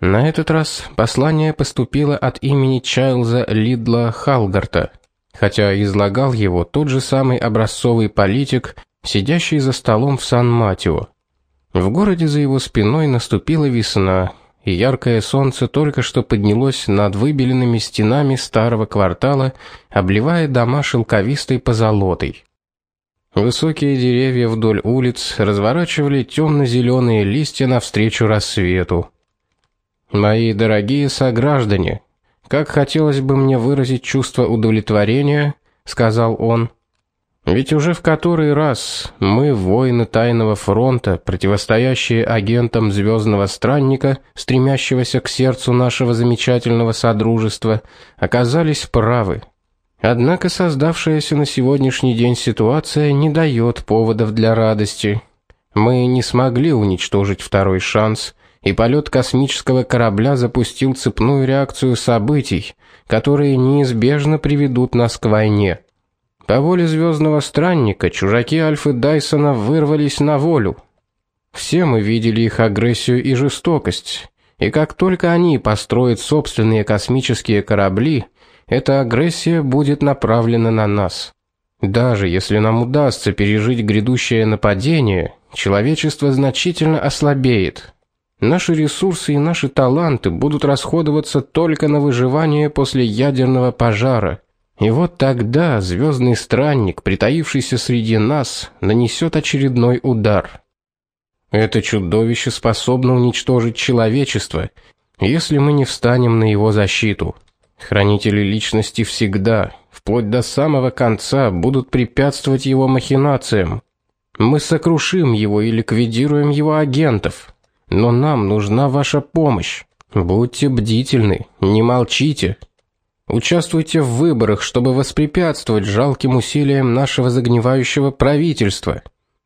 На этот раз послание поступило от имени Чайлза Лидла Халгарта, хотя излагал его тот же самый образцовый политик, сидящий за столом в Сан-Матео. В городе за его спиной наступила весна, и яркое солнце только что поднялось над выбеленными стенами старого квартала, обливая дома шелковистой позолотой. Высокие деревья вдоль улиц разворачивали темно зеленые листья навстречу рассвету. Мои дорогие сограждане, как хотелось бы мне выразить чувство удовлетворения, сказал он. Ведь уже в который раз мы, воины тайного фронта, противостоящие агентам звездного странника, стремящегося к сердцу нашего замечательного содружества, оказались правы. Однако создавшаяся на сегодняшний день ситуация не дает поводов для радости. Мы не смогли уничтожить второй шанс, и полет космического корабля запустил цепную реакцию событий, которые неизбежно приведут нас к войне. По воле звездного странника чужаки Альфы Дайсона вырвались на волю. Все мы видели их агрессию и жестокость, и как только они построят собственные космические корабли, эта агрессия будет направлена на нас. Даже если нам удастся пережить грядущее нападение, человечество значительно ослабеет. Наши ресурсы и наши таланты будут расходоваться только на выживание после ядерного пожара. И вот тогда звездный странник, притаившийся среди нас, нанесет очередной удар. Это чудовище способно уничтожить человечество, если мы не встанем на его защиту. Хранители личности всегда, вплоть до самого конца, будут препятствовать его махинациям. Мы сокрушим его и ликвидируем его агентов. Но нам нужна ваша помощь. Будьте бдительны, не молчите. Участвуйте в выборах, чтобы воспрепятствовать жалким усилиям нашего загнивающего правительства.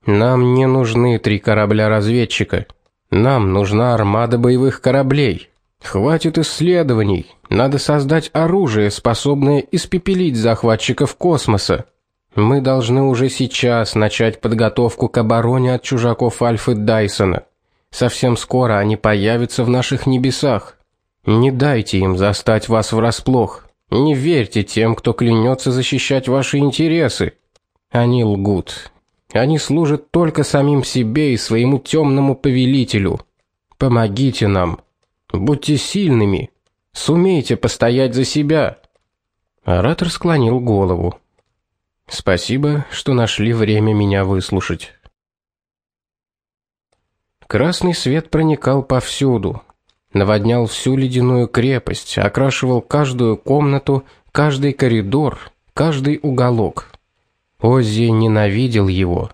Нам не нужны три корабля-разведчика. Нам нужна армада боевых кораблей. Хватит исследований. Надо создать оружие, способное испепелить захватчиков космоса. Мы должны уже сейчас начать подготовку к обороне от чужаков Альфы Дайсона. Совсем скоро они появятся в наших небесах. Не дайте им застать вас врасплох. Не верьте тем, кто клянется защищать ваши интересы. Они лгут. Они служат только самим себе и своему темному повелителю. Помогите нам. Будьте сильными. Сумейте постоять за себя. Оратор склонил голову. Спасибо, что нашли время меня выслушать. Красный свет проникал повсюду, наводнял всю ледяную крепость, окрашивал каждую комнату, каждый коридор, каждый уголок. Оззи ненавидел его.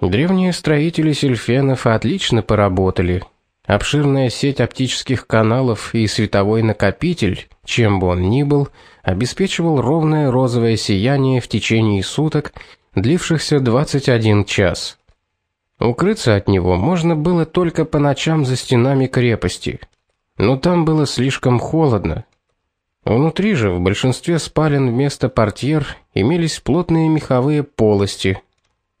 Древние строители сельфенов отлично поработали. Обширная сеть оптических каналов и световой накопитель, чем бы он ни был, обеспечивал ровное розовое сияние в течение суток, длившихся 21 час. Укрыться от него можно было только по ночам за стенами крепости. Но там было слишком холодно. Внутри же в большинстве спален вместо портьер имелись плотные меховые полости.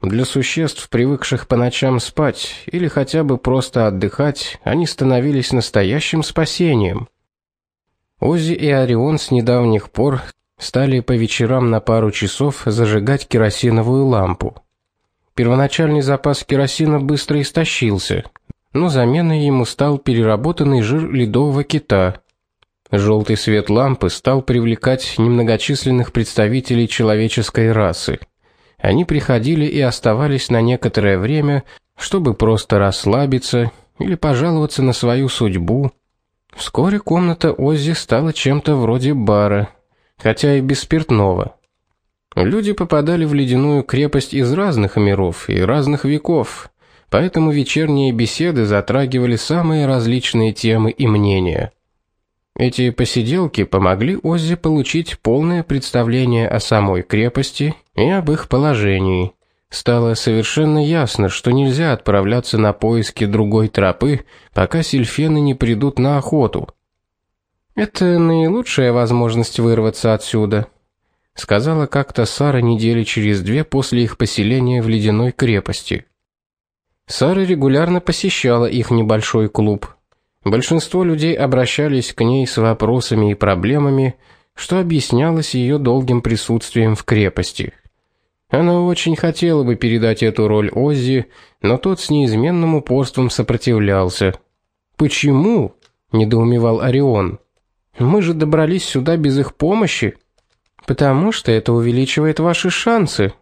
Для существ, привыкших по ночам спать или хотя бы просто отдыхать, они становились настоящим спасением. Ози и Орион с недавних пор стали по вечерам на пару часов зажигать керосиновую лампу. Первоначальный запас керосина быстро истощился, но заменой ему стал переработанный жир ледового кита. Желтый свет лампы стал привлекать немногочисленных представителей человеческой расы. Они приходили и оставались на некоторое время, чтобы просто расслабиться или пожаловаться на свою судьбу. Вскоре комната Оззи стала чем-то вроде бара, хотя и без спиртного. Люди попадали в ледяную крепость из разных миров и разных веков, поэтому вечерние беседы затрагивали самые различные темы и мнения. Эти посиделки помогли Оззи получить полное представление о самой крепости и об их положении. Стало совершенно ясно, что нельзя отправляться на поиски другой тропы, пока сильфены не придут на охоту. Это наилучшая возможность вырваться отсюда, сказала как-то Сара недели через две после их поселения в ледяной крепости. Сара регулярно посещала их небольшой клуб. Большинство людей обращались к ней с вопросами и проблемами, что объяснялось ее долгим присутствием в крепости. Она очень хотела бы передать эту роль Оззи, но тот с неизменным упорством сопротивлялся. "Почему?" недоумевал Орион. "Мы же добрались сюда без их помощи". "Потому что это увеличивает ваши шансы",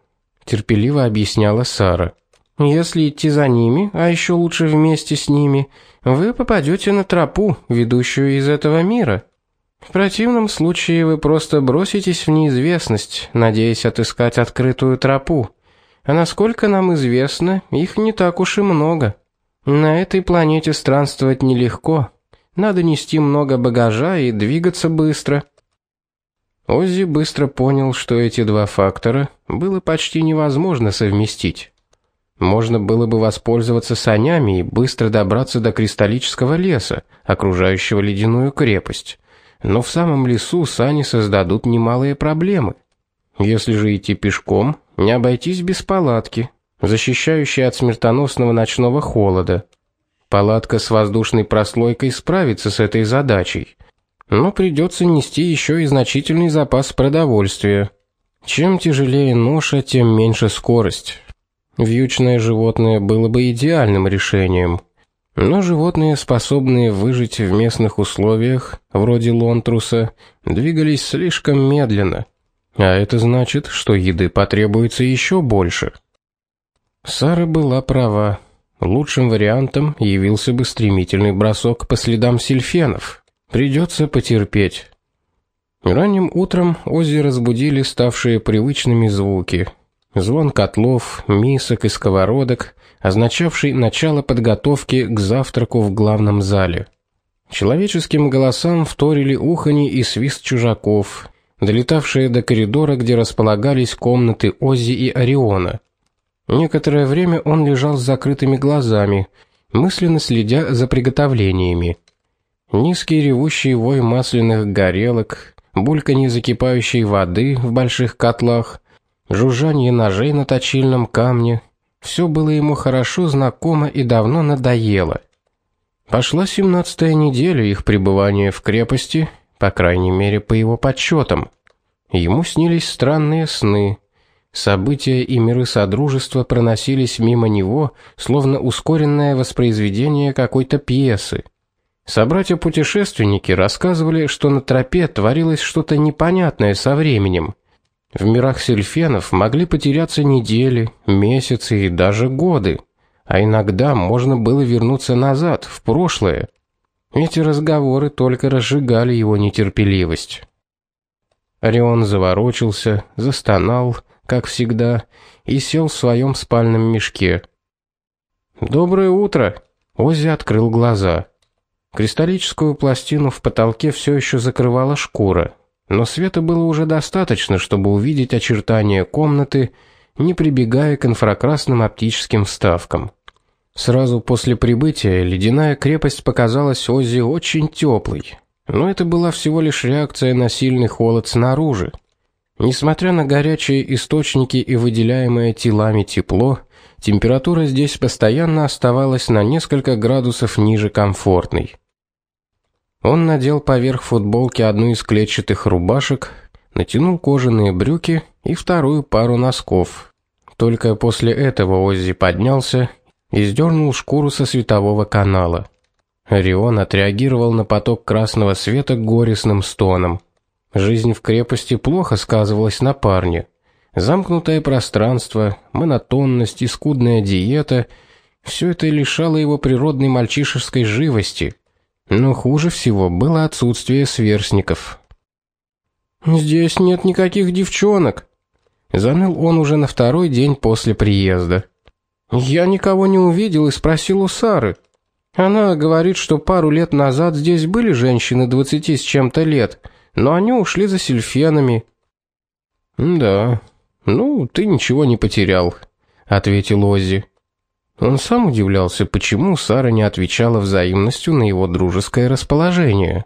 терпеливо объясняла Сара. "Если идти за ними, а еще лучше вместе с ними, вы попадете на тропу, ведущую из этого мира". В противном случае вы просто броситесь в неизвестность, надеясь отыскать открытую тропу. А насколько нам известно, их не так уж и много. На этой планете странствовать нелегко. Надо нести много багажа и двигаться быстро. Оззи быстро понял, что эти два фактора было почти невозможно совместить. Можно было бы воспользоваться санями и быстро добраться до кристаллического леса, окружающего ледяную крепость но в самом лесу сани создадут немалые проблемы. Если же идти пешком, не обойтись без палатки, защищающей от смертоносного ночного холода. Палатка с воздушной прослойкой справится с этой задачей, но придется нести еще и значительный запас продовольствия. Чем тяжелее ноша, тем меньше скорость. Вьючное животное было бы идеальным решением. Но животные, способные выжить в местных условиях, вроде лонтруса, двигались слишком медленно, а это значит, что еды потребуется еще больше. Сара была права. Лучшим вариантом явился бы стремительный бросок по следам сильфенов. Придется потерпеть. Ранним утром Оззи разбудили ставшие привычными звуки. Звон котлов, мисок и сковородок, означавший начало подготовки к завтраку в главном зале. Человеческим голосам вторили уханье и свист чужаков, долетавшие до коридора, где располагались комнаты Оззи и Ориона. Некоторое время он лежал с закрытыми глазами, мысленно следя за приготовлениями. Низкий ревущий вой масляных горелок, бульканье закипающей воды в больших котлах, жужжание ножей на точильном камне все было ему хорошо знакомо и давно надоело. Пошла семнадцатая неделя их пребывания в крепости, по крайней мере, по его подсчетам. Ему снились странные сны. События и миры содружества проносились мимо него, словно ускоренное воспроизведение какой-то пьесы. Собратья-путешественники рассказывали, что на тропе творилось что-то непонятное со временем. В мирах сельфенов могли потеряться недели, месяцы и даже годы, а иногда можно было вернуться назад, в прошлое. Эти разговоры только разжигали его нетерпеливость. Орион заворочился, застонал, как всегда, и сел в своем спальном мешке. Доброе утро. Оззи открыл глаза. Кристаллическую пластину в потолке все еще закрывала шкура но света было уже достаточно, чтобы увидеть очертания комнаты, не прибегая к инфракрасным оптическим вставкам. Сразу после прибытия ледяная крепость показалась Оззи очень теплой, но это была всего лишь реакция на сильный холод снаружи. Несмотря на горячие источники и выделяемое телами тепло, температура здесь постоянно оставалась на несколько градусов ниже комфортной. Он надел поверх футболки одну из клетчатых рубашек, натянул кожаные брюки и вторую пару носков. Только после этого Оззи поднялся и сдернул шкуру со светового канала. Орион отреагировал на поток красного света горестным стоном. Жизнь в крепости плохо сказывалась на парне. Замкнутое пространство, монотонность и скудная диета все это лишало его природной мальчишеской живости – но хуже всего было отсутствие сверстников. Здесь нет никаких девчонок, заныл он уже на второй день после приезда. Я никого не увидел и спросил у Сары. Она говорит, что пару лет назад здесь были женщины двадцати с чем-то лет, но они ушли за сельфенами. Да. Ну, ты ничего не потерял, ответил Оззи. Он сам удивлялся, почему Сара не отвечала взаимностью на его дружеское расположение.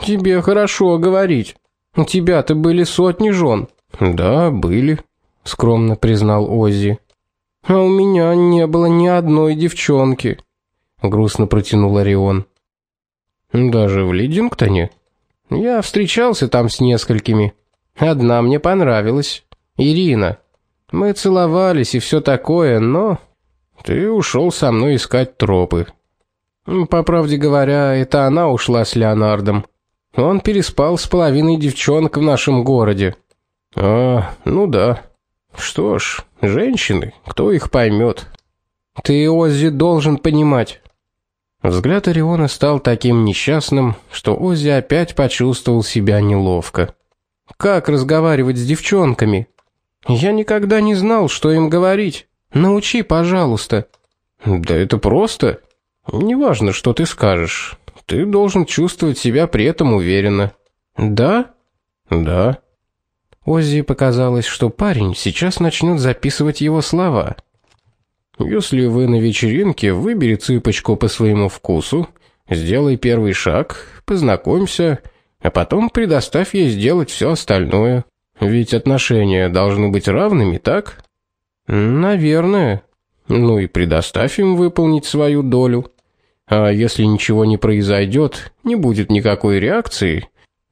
Тебе хорошо говорить. У тебя-то были сотни жен. Да, были, скромно признал Оззи. А у меня не было ни одной девчонки, грустно протянул Орион. Даже в Лидингтоне? Я встречался там с несколькими. Одна мне понравилась. Ирина. Мы целовались и все такое, но ты ушел со мной искать тропы. По правде говоря, это она ушла с Леонардом. Он переспал с половиной девчонок в нашем городе. А, ну да. Что ж, женщины, кто их поймет? Ты, Оззи, должен понимать. Взгляд Ориона стал таким несчастным, что Оззи опять почувствовал себя неловко. Как разговаривать с девчонками? Я никогда не знал, что им говорить. Научи, пожалуйста. Да это просто. Неважно, что ты скажешь. Ты должен чувствовать себя при этом уверенно. Да? Да. Оззи показалось, что парень сейчас начнет записывать его слова. Если вы на вечеринке, выбери цыпочку по своему вкусу, сделай первый шаг, познакомься, а потом предоставь ей сделать все остальное. Ведь отношения должны быть равными, так? Наверное. Ну и предоставь им выполнить свою долю. А если ничего не произойдет, не будет никакой реакции,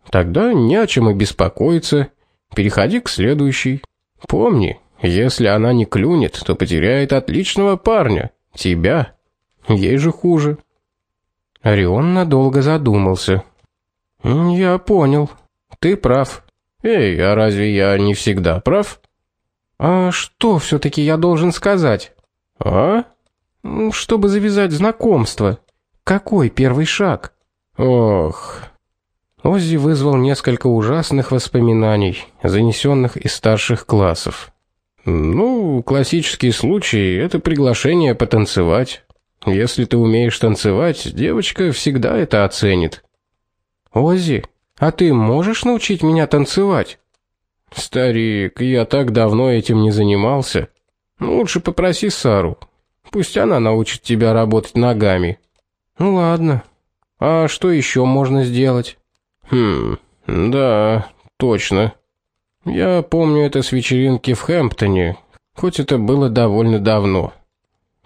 тогда не о чем и беспокоиться. Переходи к следующей. Помни, если она не клюнет, то потеряет отличного парня, тебя. Ей же хуже. Орион надолго задумался. Я понял. Ты прав. Эй, а разве я не всегда прав? А что все таки я должен сказать? А? Чтобы завязать знакомство. Какой первый шаг? Ох. Оззи вызвал несколько ужасных воспоминаний, занесенных из старших классов. Ну, классический случай это приглашение потанцевать. Если ты умеешь танцевать, девочка всегда это оценит. Оззи, а ты можешь научить меня танцевать? Старик, я так давно этим не занимался. Лучше попроси Сару. Пусть она научит тебя работать ногами. Ну ладно. А что еще можно сделать? Хм. Да, точно. Я помню это с вечеринки в Хэмптоне, хоть это было довольно давно.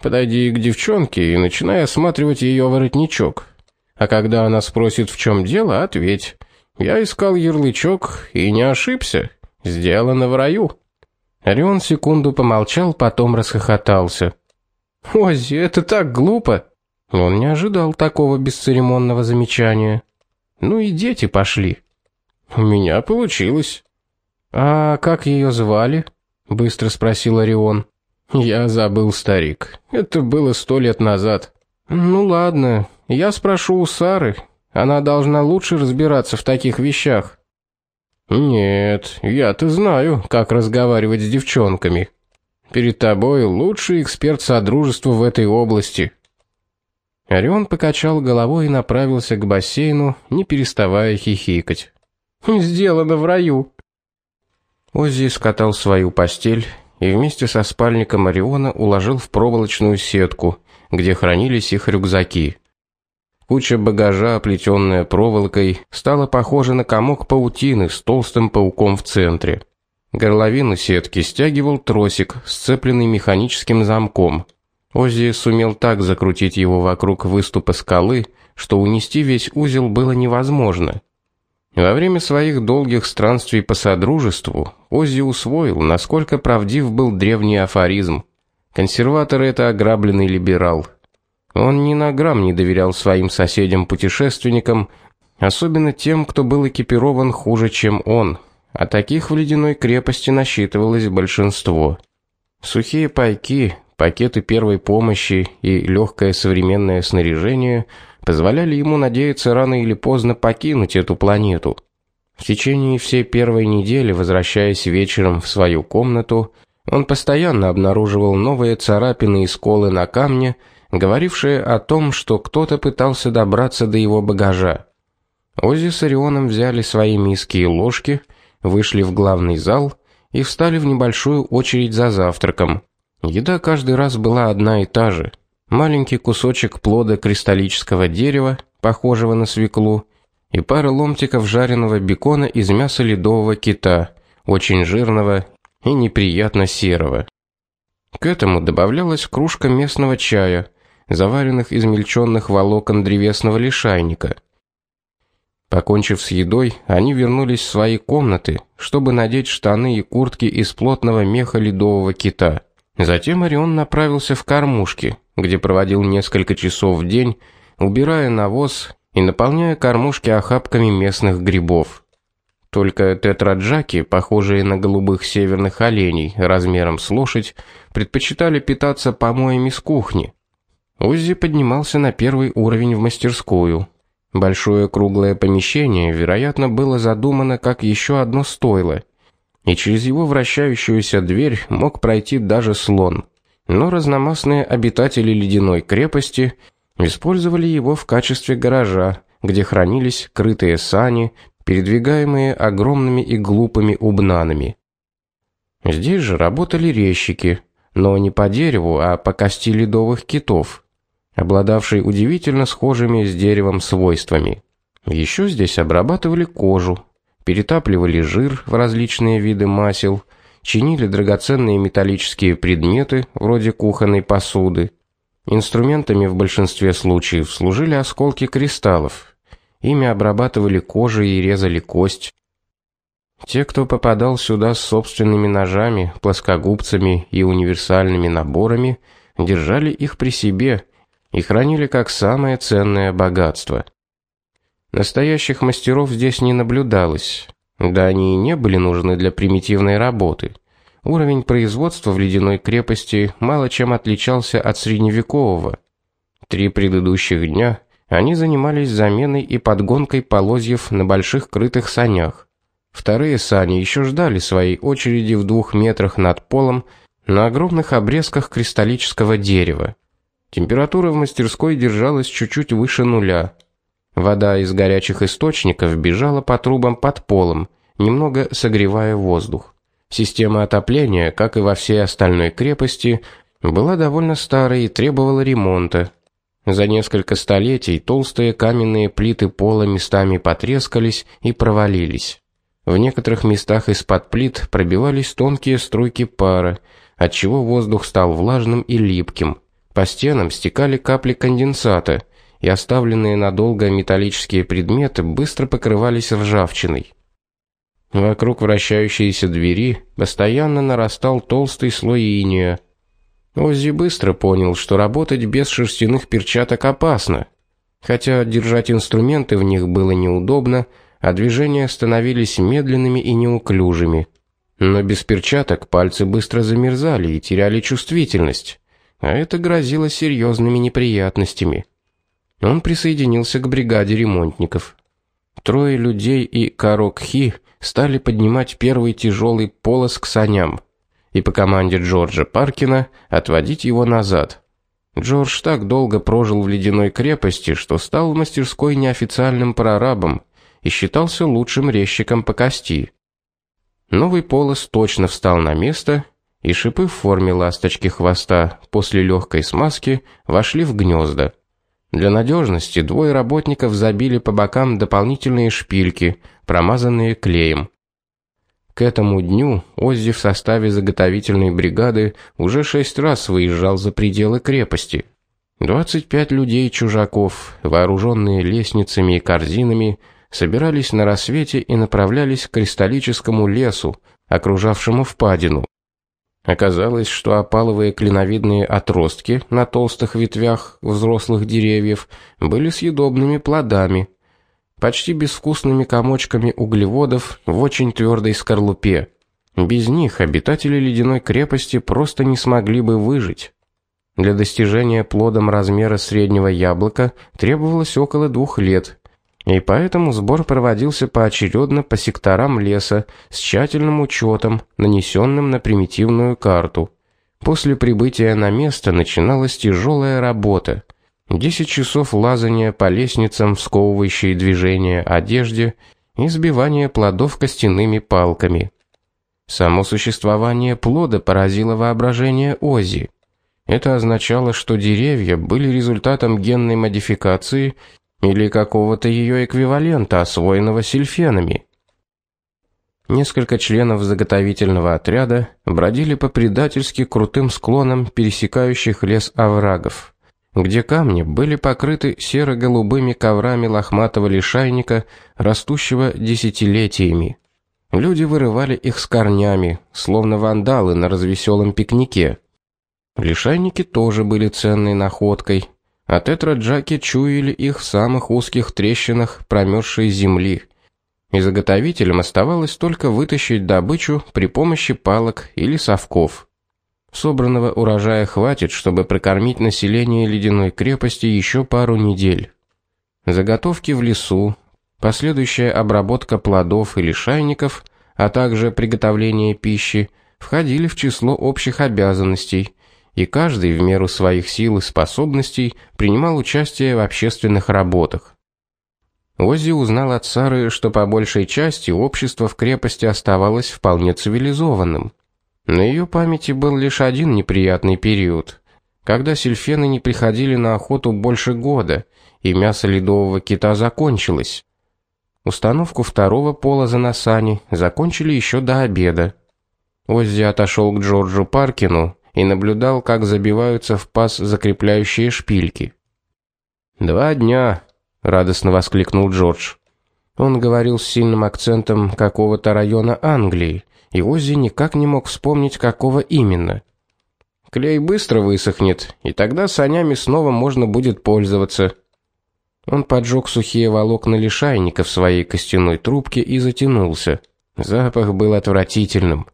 Подойди к девчонке и начинай осматривать ее воротничок. А когда она спросит, в чем дело, ответь: "Я искал ярлычок и не ошибся. Сделано в раю". Орион секунду помолчал, потом расхохотался. "Оззи, это так глупо". Он не ожидал такого бесцеремонного замечания. Ну и дети пошли. У меня получилось. А как ее звали? быстро спросил Орион. Я забыл, старик. Это было сто лет назад. Ну ладно, я спрошу у Сары. Она должна лучше разбираться в таких вещах. Нет, я-то знаю, как разговаривать с девчонками. Перед тобой лучший эксперт содружества в этой области. Орион покачал головой и направился к бассейну, не переставая хихикать. Сделано в раю. Оззи скатал свою постель и вместе со спальником Ориона уложил в проволочную сетку, где хранились их рюкзаки. Куча багажа, оплетенная проволокой, стала похожа на комок паутины с толстым пауком в центре. Горловину сетки стягивал тросик, сцепленный механическим замком. Оззи сумел так закрутить его вокруг выступа скалы, что унести весь узел было невозможно. Во время своих долгих странствий по содружеству Оззи усвоил, насколько правдив был древний афоризм: консерватор это ограбленный либерал. Он ни на грамм не доверял своим соседям-путешественникам, особенно тем, кто был экипирован хуже, чем он. А таких в ледяной крепости насчитывалось большинство. Сухие пайки, пакеты первой помощи и легкое современное снаряжение позволяли ему надеяться рано или поздно покинуть эту планету. В течение всей первой недели, возвращаясь вечером в свою комнату, он постоянно обнаруживал новые царапины и сколы на камне, говорившие о том, что кто-то пытался добраться до его багажа. Оззи с Орионом взяли свои миски и ложки, вышли в главный зал и встали в небольшую очередь за завтраком. Еда каждый раз была одна и та же: маленький кусочек плода кристаллического дерева, похожего на свеклу, и пара ломтиков жареного бекона из мяса ледового кита, очень жирного и неприятно серого. К этому добавлялась кружка местного чая, заваренных измельченных волокон древесного лишайника, Покончив с едой, они вернулись в свои комнаты, чтобы надеть штаны и куртки из плотного меха ледового кита. Затем Орион направился в кормушки, где проводил несколько часов в день, убирая навоз и наполняя кормушки охапками местных грибов. Только тетраджаки, похожие на голубых северных оленей, размером с лошадь, предпочитали питаться помоями с кухни. Оззи поднимался на первый уровень в мастерскую, Большое круглое помещение, вероятно, было задумано как еще одно стойло, и через его вращающуюся дверь мог пройти даже слон. Но разномастные обитатели ледяной крепости использовали его в качестве гаража, где хранились крытые сани, передвигаемые огромными и глупыми убнанами. Здесь же работали резчики, но не по дереву, а по кости ледовых китов обладавший удивительно схожими с деревом свойствами. Еще здесь обрабатывали кожу, перетапливали жир в различные виды масел, чинили драгоценные металлические предметы, вроде кухонной посуды. Инструментами в большинстве случаев служили осколки кристаллов. Ими обрабатывали кожу и резали кость. Те, кто попадал сюда с собственными ножами, плоскогубцами и универсальными наборами, держали их при себе и хранили как самое ценное богатство. Настоящих мастеров здесь не наблюдалось. Да они и не были нужны для примитивной работы. Уровень производства в ледяной крепости мало чем отличался от средневекового. Три предыдущих дня они занимались заменой и подгонкой полозьев на больших крытых санях. Вторые сани еще ждали своей очереди в двух метрах над полом на огромных обрезках кристаллического дерева. Температура в мастерской держалась чуть-чуть выше нуля. Вода из горячих источников бежала по трубам под полом, немного согревая воздух. Система отопления, как и во всей остальной крепости, была довольно старой и требовала ремонта. За несколько столетий толстые каменные плиты пола местами потрескались и провалились. В некоторых местах из-под плит пробивались тонкие струйки пара, отчего воздух стал влажным и липким. По стенам стекали капли конденсата, и оставленные надолго металлические предметы быстро покрывались ржавчиной. Вокруг вращающейся двери постоянно нарастал толстый слой инея. Оззи быстро понял, что работать без шерстяных перчаток опасно. Хотя держать инструменты в них было неудобно, а движения становились медленными и неуклюжими. Но без перчаток пальцы быстро замерзали и теряли чувствительность а это грозило серьезными неприятностями. Он присоединился к бригаде ремонтников. Трое людей и Карокхи стали поднимать первый тяжелый полос к саням и по команде Джорджа Паркина отводить его назад. Джордж так долго прожил в ледяной крепости, что стал в мастерской неофициальным прорабом и считался лучшим резчиком по кости. Новый полос точно встал на место и шипы в форме ласточки хвоста после легкой смазки вошли в гнезда. Для надежности двое работников забили по бокам дополнительные шпильки, промазанные клеем. К этому дню Оззи в составе заготовительной бригады уже шесть раз выезжал за пределы крепости. 25 людей-чужаков, вооруженные лестницами и корзинами, собирались на рассвете и направлялись к кристаллическому лесу, окружавшему впадину. Оказалось, что опаловые клиновидные отростки на толстых ветвях взрослых деревьев были съедобными плодами, почти безвкусными комочками углеводов в очень твердой скорлупе. Без них обитатели ледяной крепости просто не смогли бы выжить. Для достижения плодом размера среднего яблока требовалось около двух лет, и поэтому сбор проводился поочередно по секторам леса с тщательным учетом, нанесенным на примитивную карту. После прибытия на место начиналась тяжелая работа. 10 часов лазания по лестницам, сковывающей движение одежде и сбивание плодов костяными палками. Само существование плода поразило воображение Ози. Это означало, что деревья были результатом генной модификации или какого-то ее эквивалента, освоенного сильфенами. Несколько членов заготовительного отряда бродили по предательски крутым склонам пересекающих лес оврагов. где камни были покрыты серо-голубыми коврами лохматого лишайника, растущего десятилетиями. Люди вырывали их с корнями, словно вандалы на развеселом пикнике. Лишайники тоже были ценной находкой, а тетраджаки чуяли их в самых узких трещинах промерзшей земли. И заготовителям оставалось только вытащить добычу при помощи палок или совков. Собранного урожая хватит, чтобы прокормить население ледяной крепости еще пару недель. Заготовки в лесу, последующая обработка плодов или шайников, а также приготовление пищи входили в число общих обязанностей, и каждый в меру своих сил и способностей принимал участие в общественных работах. Оззи узнал от Сары, что по большей части общество в крепости оставалось вполне цивилизованным. На ее памяти был лишь один неприятный период, когда сельфены не приходили на охоту больше года, и мясо ледового кита закончилось. Установку второго полоза на сани закончили еще до обеда. Оззи отошел к Джорджу Паркину и наблюдал, как забиваются в паз закрепляющие шпильки. «Два дня!» — радостно воскликнул Джордж. Он говорил с сильным акцентом какого-то района Англии, и Оззи никак не мог вспомнить, какого именно. Клей быстро высохнет, и тогда санями снова можно будет пользоваться. Он поджег сухие волокна лишайника в своей костяной трубке и затянулся. Запах был отвратительным.